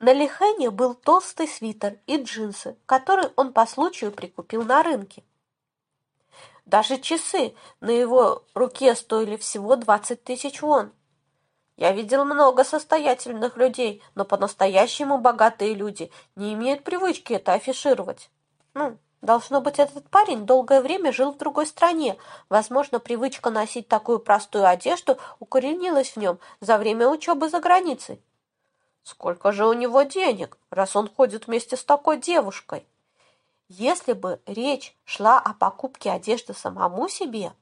На Лихене был толстый свитер и джинсы, которые он по случаю прикупил на рынке. Даже часы на его руке стоили всего 20 тысяч вон. Я видел много состоятельных людей, но по-настоящему богатые люди не имеют привычки это афишировать. Ну, должно быть, этот парень долгое время жил в другой стране. Возможно, привычка носить такую простую одежду укоренилась в нем за время учебы за границей. Сколько же у него денег, раз он ходит вместе с такой девушкой? Если бы речь шла о покупке одежды самому себе,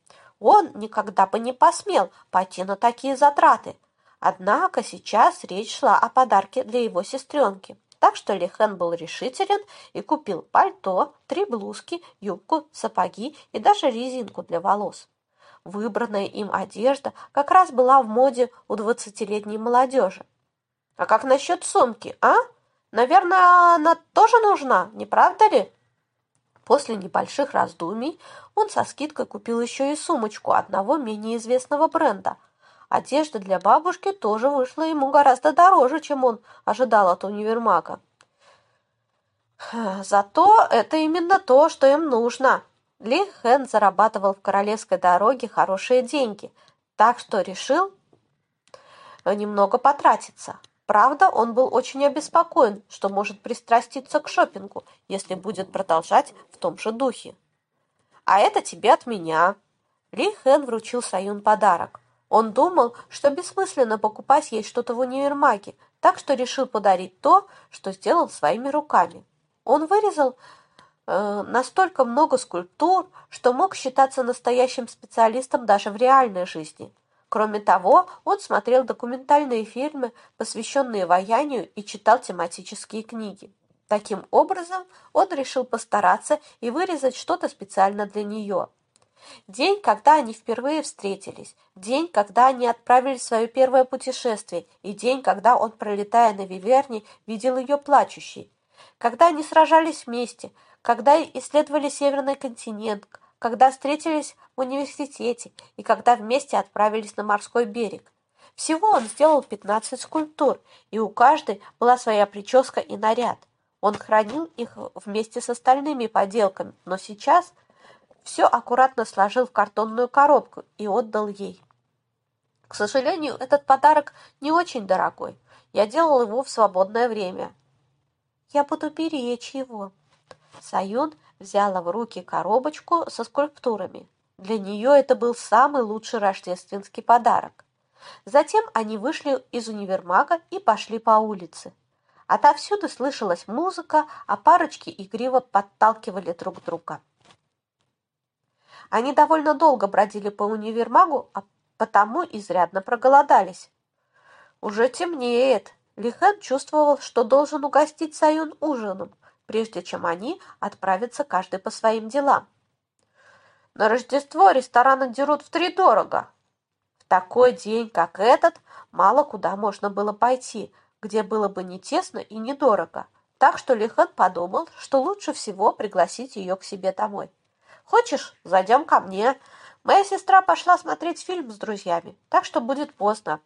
он никогда бы не посмел пойти на такие затраты. Однако сейчас речь шла о подарке для его сестренки. Так что Лихен был решителен и купил пальто, три блузки, юбку, сапоги и даже резинку для волос. Выбранная им одежда как раз была в моде у двадцатилетней молодежи. А как насчет сумки, а? Наверное, она тоже нужна, не правда ли? После небольших раздумий он со скидкой купил еще и сумочку одного менее известного бренда. Одежда для бабушки тоже вышла ему гораздо дороже, чем он ожидал от универмага. Зато это именно то, что им нужно. Ли Хэн зарабатывал в королевской дороге хорошие деньги, так что решил немного потратиться. Правда, он был очень обеспокоен, что может пристраститься к шопингу, если будет продолжать в том же духе. «А это тебе от меня!» Ли Хэн вручил Саюн подарок. Он думал, что бессмысленно покупать ей что-то в универмаге, так что решил подарить то, что сделал своими руками. Он вырезал э, настолько много скульптур, что мог считаться настоящим специалистом даже в реальной жизни – Кроме того, он смотрел документальные фильмы, посвященные воянию, и читал тематические книги. Таким образом, он решил постараться и вырезать что-то специально для нее. День, когда они впервые встретились, день, когда они отправились в свое первое путешествие, и день, когда он, пролетая на Виверне, видел ее плачущей. Когда они сражались вместе, когда исследовали Северный континент, когда встретились в университете и когда вместе отправились на морской берег. Всего он сделал 15 скульптур, и у каждой была своя прическа и наряд. Он хранил их вместе с остальными поделками, но сейчас все аккуратно сложил в картонную коробку и отдал ей. К сожалению, этот подарок не очень дорогой. Я делал его в свободное время. Я буду беречь его. Саюн взяла в руки коробочку со скульптурами. Для нее это был самый лучший рождественский подарок. Затем они вышли из универмага и пошли по улице. Отовсюду слышалась музыка, а парочки игриво подталкивали друг друга. Они довольно долго бродили по универмагу, а потому изрядно проголодались. Уже темнеет. Лихан чувствовал, что должен угостить Саюн ужином, прежде чем они отправятся каждый по своим делам. На Рождество рестораны дерут втридорого. В такой день, как этот, мало куда можно было пойти, где было бы не тесно и недорого. Так что Лихан подумал, что лучше всего пригласить ее к себе домой. «Хочешь, зайдем ко мне? Моя сестра пошла смотреть фильм с друзьями, так что будет поздно.